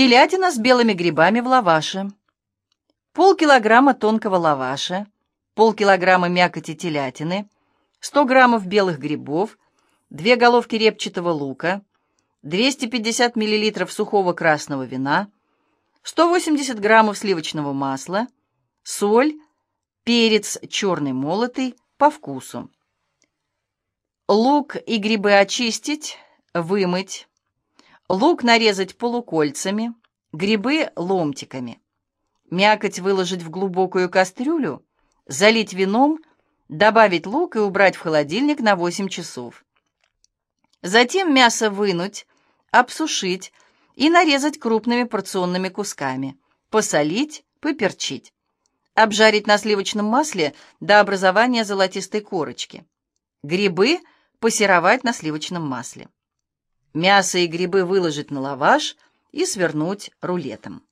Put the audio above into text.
Телятина с белыми грибами в лаваше. Полкилограмма тонкого лаваша, полкилограмма мякоти телятины, 100 граммов белых грибов, две головки репчатого лука, 250 миллилитров сухого красного вина, 180 граммов сливочного масла, соль, перец черный молотый по вкусу. Лук и грибы очистить, вымыть. Лук нарезать полукольцами, грибы ломтиками. Мякоть выложить в глубокую кастрюлю, залить вином, добавить лук и убрать в холодильник на 8 часов. Затем мясо вынуть, обсушить и нарезать крупными порционными кусками, посолить, поперчить. Обжарить на сливочном масле до образования золотистой корочки. Грибы пассеровать на сливочном масле. Мясо и грибы выложить на лаваш и свернуть рулетом.